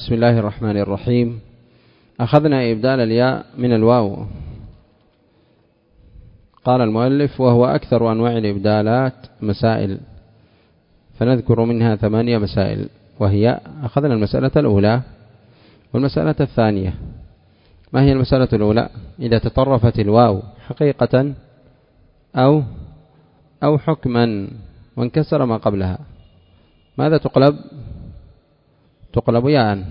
بسم الله الرحمن الرحيم. أخذنا إبدال الياء من الواو. قال المؤلف وهو أكثر أنواع الإبدالات مسائل. فنذكر منها ثمانية مسائل. وهي أخذنا المسألة الأولى والمسألة الثانية. ما هي المسألة الأولى؟ إذا تطرفت الواو حقيقة أو أو حكما وانكسر ما قبلها. ماذا تقلب؟ تقلب ياء.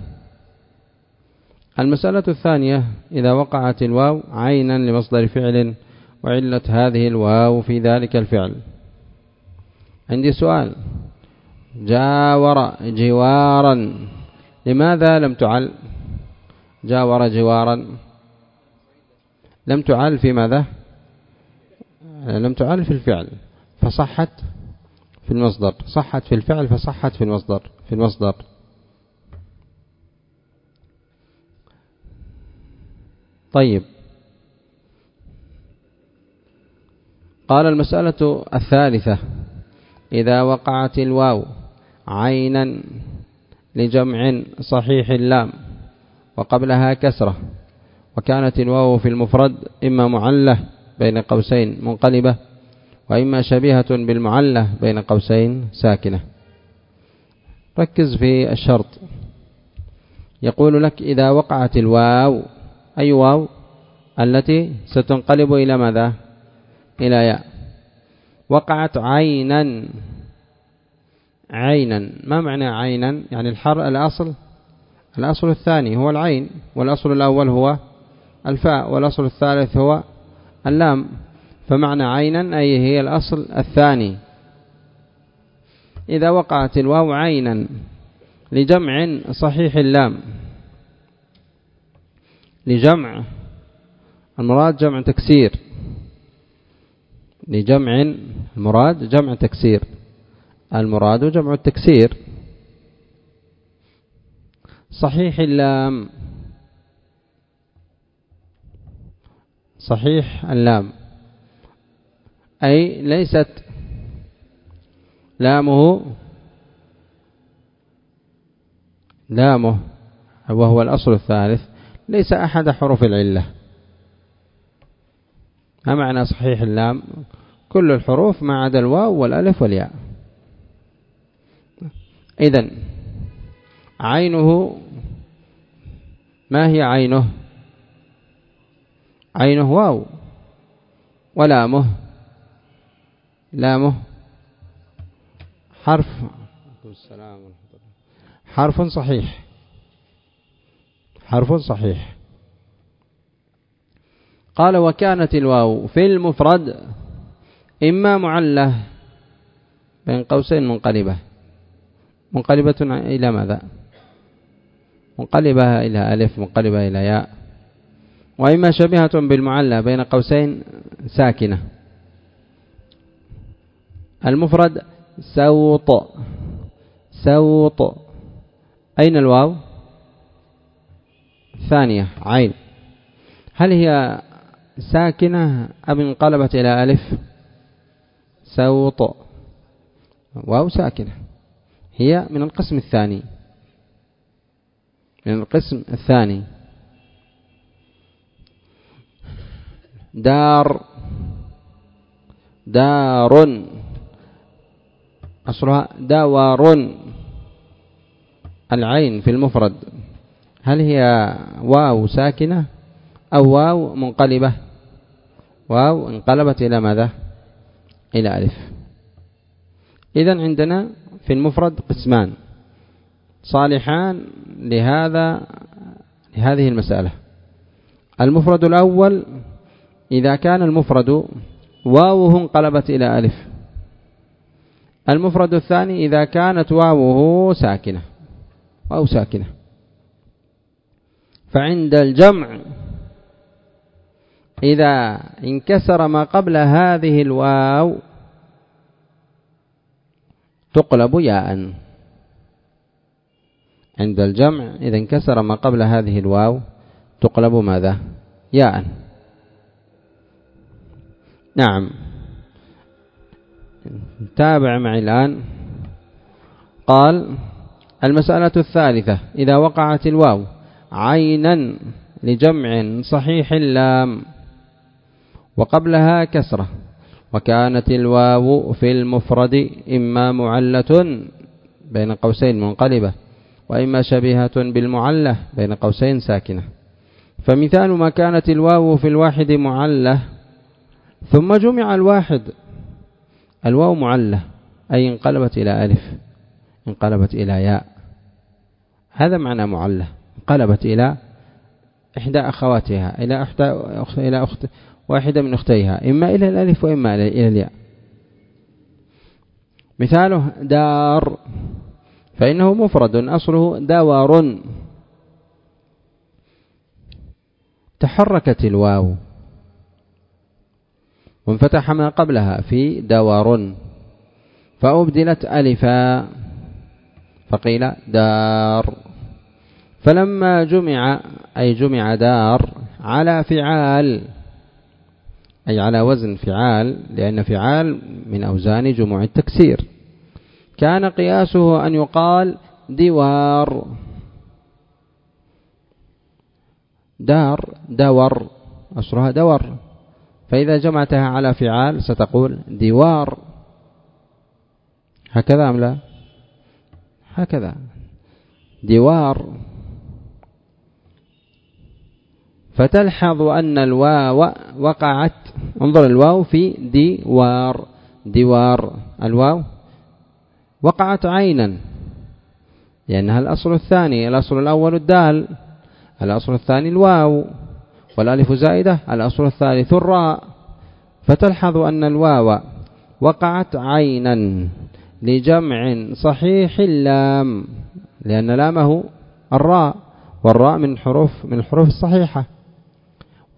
المسألة الثانية إذا وقعت الواو عينا لمصدر فعل وعلة هذه الواو في ذلك الفعل. عندي سؤال. جاور جوارا لماذا لم تعل؟ جاور جوارا. لم تعل في ماذا؟ لم تعل في الفعل فصحت في المصدر. صحت في الفعل فصحت في المصدر في المصدر. طيب. قال المسألة الثالثة. إذا وقعت الواو عينا لجمع صحيح اللام وقبلها كسرة وكانت الواو في المفرد إما معلة بين قوسين منقلبة وإما شبيهة بالمعلة بين قوسين ساكنة. ركز في الشرط. يقول لك إذا وقعت الواو أي واو التي ستنقلب إلى ماذا؟ إلى ياء. وقعت عينا. عينا. ما معنى عينا؟ يعني الحر الأصل الأصل الثاني هو العين والأصل الأول هو الفاء والأصل الثالث هو اللام. فمعنى عينا أي هي الأصل الثاني. إذا وقعت الواو عينا لجمع صحيح اللام. لجمع. المراد جمع تكسير. لجمع المراد جمع تكسير. المراد جمع التكسير. صحيح اللام؟ صحيح اللام. أي ليست لامه لامه وهو الأصل الثالث. ليس أحد حروف العلة. ما معنى صحيح اللام؟ كل الحروف ما عدا الواو والألف والياء. إذن عينه ما هي عينه؟ عينه واو ولامه. لامه حرف. حرف صحيح. حرف صحيح. قال وكانت الواو في المفرد إما معلة بين قوسين منقلبة. منقلبة إلى ماذا؟ منقلبة إلى ألف منقلبة إلى ياء. وإما شبيهة بالمعلى بين قوسين ساكنة. المفرد سوط سوط. أين الواو؟ ثانية عين. هل هي ساكنة؟ أم انقلبت إلى ألف. سوط. واو ساكنة. هي من القسم الثاني. من القسم الثاني. دار. دار. أصلها داور. العين في المفرد. هل هي واو ساكنة أو واو منقلبة؟ واو انقلبت إلى ماذا؟ إلى ألف. إذا عندنا في المفرد قسمان. صالحان لهذا لهذه المسألة. المفرد الأول إذا كان المفرد واوه انقلبت إلى ألف. المفرد الثاني إذا كانت واوه ساكنة. واو ساكنة. فعند الجمع إذا انكسر ما قبل هذه الواو تقلب ياء. عند الجمع إذا انكسر ما قبل هذه الواو تقلب ماذا؟ ياء. نعم. تابع معي الآن. قال المسألة الثالثة إذا وقعت الواو عينا لجمع صحيح اللام وقبلها كسرة وكانت الواو في المفرد إما معلة بين قوسين منقلبة وإما شبيهة بالمعلة بين قوسين ساكنة. فمثال ما كانت الواو في الواحد معلة ثم جمع الواحد الواو معلة أي انقلبت إلى ألف انقلبت إلى ياء. هذا معنى معلة. انقلبت إلى إحدى أخواتها إلى إحدى إلى أخت واحدة من أختيها إما إلى الألف وإما إلى الياء. مثاله دار فإنه مفرد أصله دور تحركت الواو. وانفتح ما قبلها في دور فأبدلت ألفا فقيل دار. فلما جمع أي جمع دار على فعال أي على وزن فعال لأن فعال من أوزان جموع التكسير. كان قياسه أن يقال دوار. دار دور أصلها دور فإذا جمعتها على فعال ستقول دوار. هكذا أم لا؟ هكذا. دوار. فتلحظ أن الواو وقعت. انظر الواو في دوار دوار الواو وقعت عينا. لأنها الأصل الثاني. الأصل الأول الدال. الأصل الثاني الواو. والألف زائدة. الأصل الثالث الراء. فتلحظ أن الواو وقعت عينا. لجمع صحيح اللام. لأن لامه الراء. والراء من حروف من الحروف الصحيحة.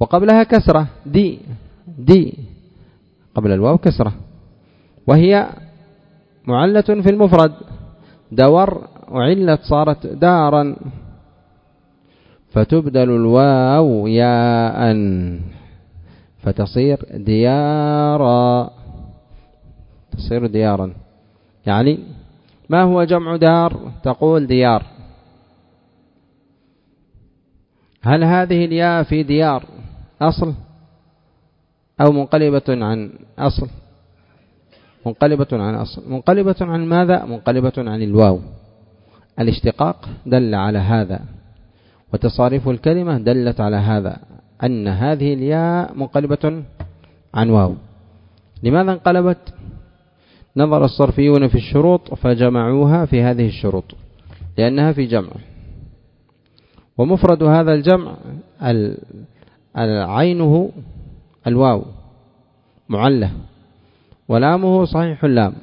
وقبلها كسرة دي دي قبل الواو كسرة. وهي معلة في المفرد. دور وعلت صارت دارا. فتبدل الواو ياء. فتصير ديارا. تصير ديارا. يعني ما هو جمع دار؟ تقول ديار. هل هذه الياء في ديار؟ أصل أو منقلبة عن أصل؟ منقلبة عن أصل. منقلبة عن ماذا؟ منقلبة عن الواو. الاشتقاق دل على هذا وتصاريف الكلمة دلت على هذا أن هذه الياء منقلبة عن واو. لماذا انقلبت؟ نظر الصرفيون في الشروط فجمعوها في هذه الشروط لأنها في جمع. ومفرد هذا الجمع عينه الواو معلة ولامه صحيح اللام.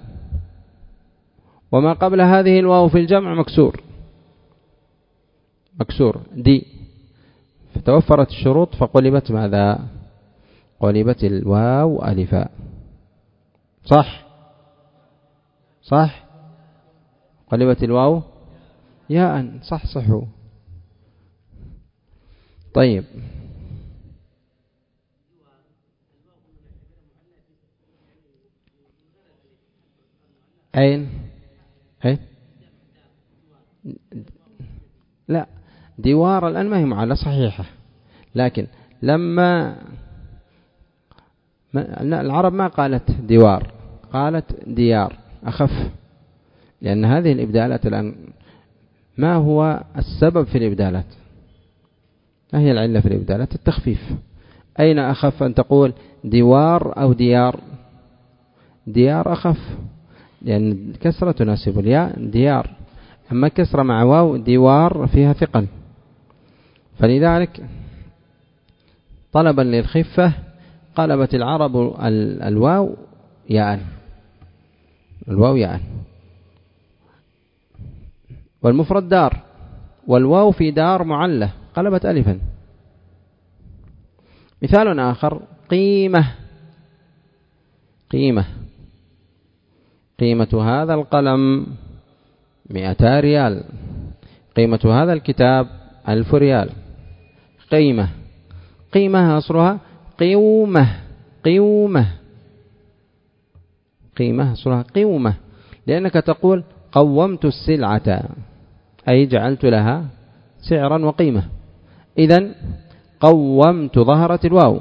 وما قبل هذه الواو في الجمع مكسور. مكسور. دي فتوفرت الشروط فقلبت ماذا؟ قلبت الواو ألفا صح. صح. قلبت الواو ياء. صح صحوا طيب. أين أين لا دوار الآن ما هي معلة صحيحة. لكن لما العرب ما قالت دوار قالت ديار أخف. لأن هذه الإبدالات الآن ما هو السبب في الإبدالات؟ ما هي العلة في الإبدالات؟ التخفيف. أين أخف أن تقول دوار أو ديار؟ ديار أخف. لأن كسرة تناسب الياء ديار. أما كسرة مع واو ديوار فيها ثقل. فلذلك طلبا للخفة قلبت العرب الواو ياء. الواو ياء. والمفرد دار. والواو في دار معلة. قلبت ألفا. مثال آخر قيمة. قيمة. قيمة هذا القلم مئتا ريال. قيمة هذا الكتاب ألف ريال. قيمة. قيمة أصلها قيومة. قيومة. قيمة أصلها قيومة. لأنك تقول قومت السلعة. أي جعلت لها سعرا وقيمة. إذا قومت ظهرت الواو.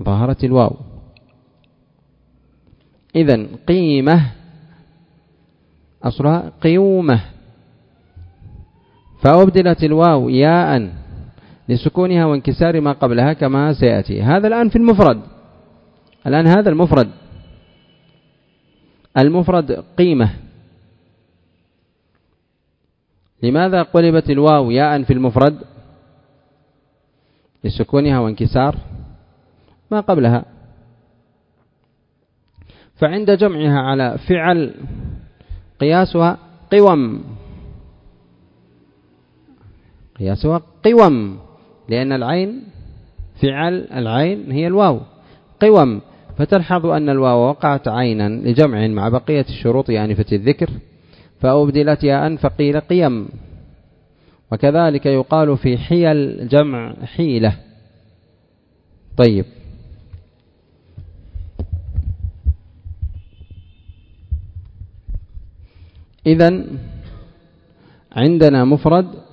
ظهرت الواو. إذا قيمة أصلها قيومة. فأبدلت الواو ياء لسكونها وانكسار ما قبلها كما سيأتي. هذا الآن في المفرد. الآن هذا المفرد. المفرد قيمة. لماذا قلبت الواو ياء في المفرد؟ لسكونها وانكسار ما قبلها. فعند جمعها على فعل قياسها قوم. قياسها قوم لأن العين فعل العين هي الواو. قوم فتلحظ أن الواو وقعت عينا لجمع مع بقية الشروط آنفة الذكر. فأبدلت ياء فقيل قيم. وكذلك يقال في حيل جمع حيلة. طيب. إذا عندنا مفرد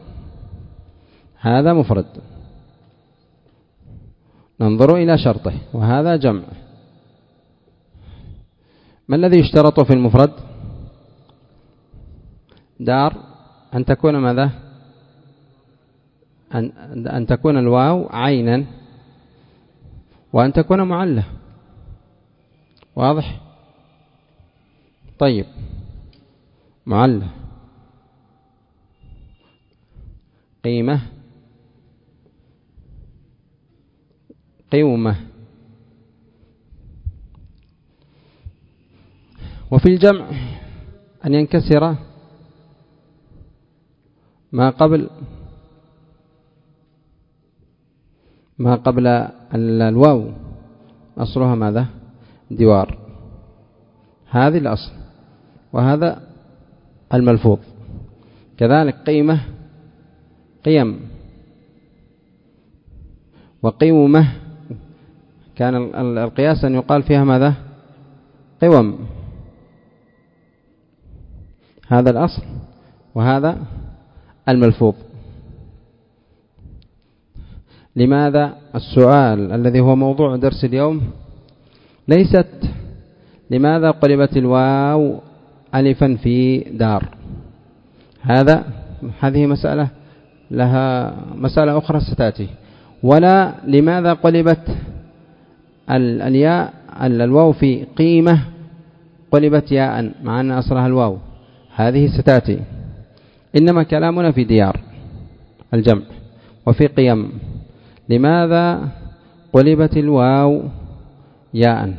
هذا مفرد. ننظر إلى شرطه وهذا جمع. ما الذي يشترط في المفرد؟ دار أن تكون ماذا؟ أن, أن تكون الواو عينا وأن تكون معلة. واضح؟ طيب. معلة قيمة. قيومة. وفي الجمع أن ينكسر ما قبل ما قبل الواو. أصلها ماذا؟ دوار. هذه الأصل. وهذا الملفوظ. كذلك قيمة قيم. وقيومة كان القياس أن يقال فيها ماذا؟ قوم. هذا الأصل وهذا الملفوظ. لماذا؟ السؤال الذي هو موضوع درس اليوم ليست لماذا قلبت الواو ألفا في دار. هذا هذه مسألة لها مسألة أخرى ستأتي. ولا لماذا قلبت الياء الواو في قيمة قلبت ياء مع أن أصلها الواو؟ هذه ستأتي. إنما كلامنا في ديار الجمع وفي قيم. لماذا قلبت الواو ياء؟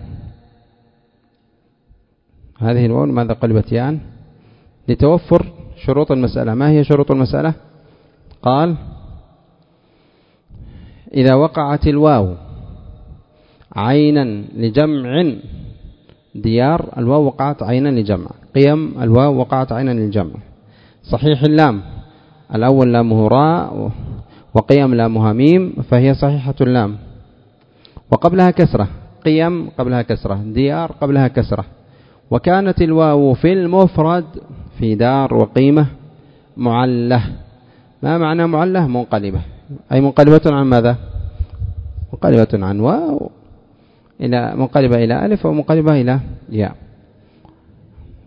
هذه الواو لماذا قلبت ياء؟ لتوفر شروط المسألة. ما هي شروط المسألة؟ قال إذا وقعت الواو عينا لجمع ديار الواو وقعت عينا لجمع. قيم الواو وقعت عينا للجمع. صحيح اللام. الأول لامه راء وقيم لامها ميم فهي صحيحة اللام. وقبلها كسرة. قيم قبلها كسرة. ديار قبلها كسرة. وكانت الواو في المفرد في دار وقيمة معلة. ما معنى معلة؟ منقلبة. أي منقلبة عن ماذا؟ منقلبة عن واو. إلى منقلبة إلى ألف ومنقلبة إلى ياء.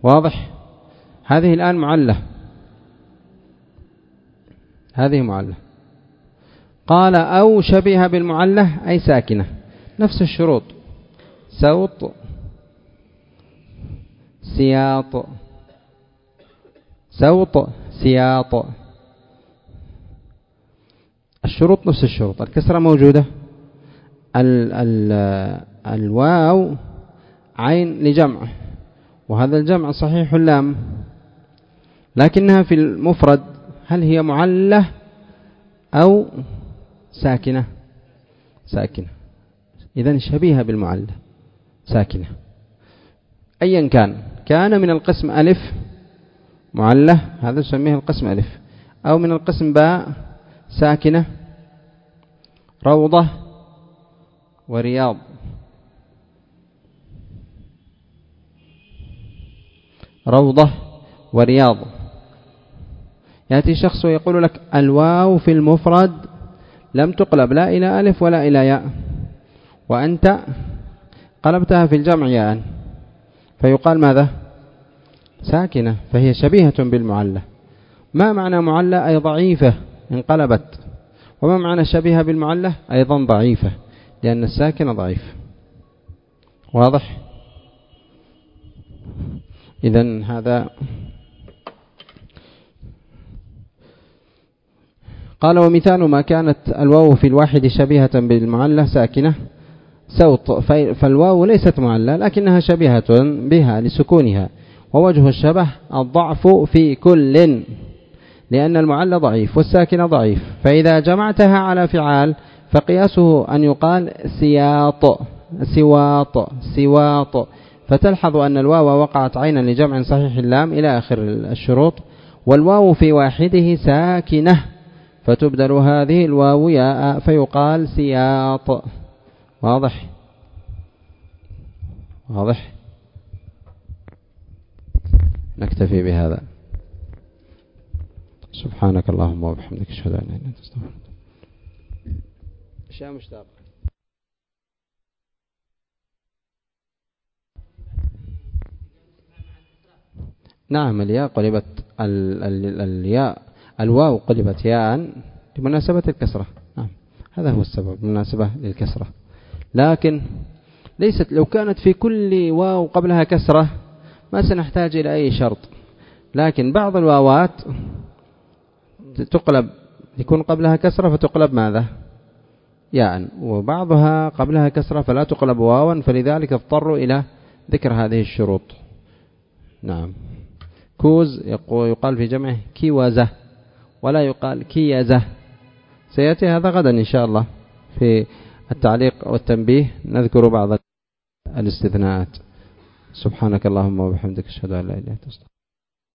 واضح؟ هذه الآن معلة. هذه معلة. قال أو شبه بالمعلة أي ساكنة. نفس الشروط. سوط سياط. سوط سياط. الشروط نفس الشروط الكسرة موجودة. ال ال الواو عين لجمع وهذا الجمع صحيح اللام لكنها في المفرد هل هي معلة أو ساكنة؟ ساكنة. إذا شبيهة بالمعلة ساكنة. أيا كان. كان من القسم ألف معلة هذا نسميه القسم ألف. أو من القسم باء ساكنة روضة ورياض. روضة ورياض. يأتي شخص ويقول لك الواو في المفرد لم تقلب لا إلى ألف ولا إلى ياء. وأنت قلبتها في الجمع ياء. فيقال ماذا؟ ساكنة فهي شبيهة بالمعلة. ما معنى معلة؟ أي ضعيفة انقلبت. وما معنى شبيهة بالمعلة؟ أيضا ضعيفة لأن الساكن ضعيف. واضح؟ إذا هذا قال ومثال ما كانت الواو في الواحد شبيهة بالمعلة ساكنة. سوط فالواو ليست معلة لكنها شبيهة بها لسكونها ووجه الشبه الضعف في كل لأن المعلى ضعيف والساكن ضعيف فإذا جمعتها على فعال فقياسه أن يقال سياط سواط سواط فتلحظ أن الواو وقعت عينا لجمع صحيح اللام إلى آخر الشروط والواو في واحدة ساكنة فتبدل هذه الواو ياء فيقال سياط. واضح؟ واضح؟ نكتفي بهذا. سبحانك اللهم وبحمدك أشهد أن لا إله إلا أنت أستغفرك. أشياء نعم الياء قلبت الياء الواو قلبت ياء بمناسبة الكسرة. نعم هذا هو السبب بمناسبة للكسرة. لكن ليست لو كانت في كل واو قبلها كسرة ما سنحتاج إلى أي شرط. لكن بعض الواوات تقلب يكون قبلها كسرة فتقلب ماذا؟ ياء. وبعضها قبلها كسرة فلا تقلب واوا فلذلك اضطروا إلى ذكر هذه الشروط. نعم. كوز يقال في جمعه كيوزة ولا يقال كيزة سيأتي هذا غدا إن شاء الله في التعليق والتنبيه نذكر بعض الاستثناءات. سبحانك اللهم وبحمدك أشهد أن لا إله إلا أنت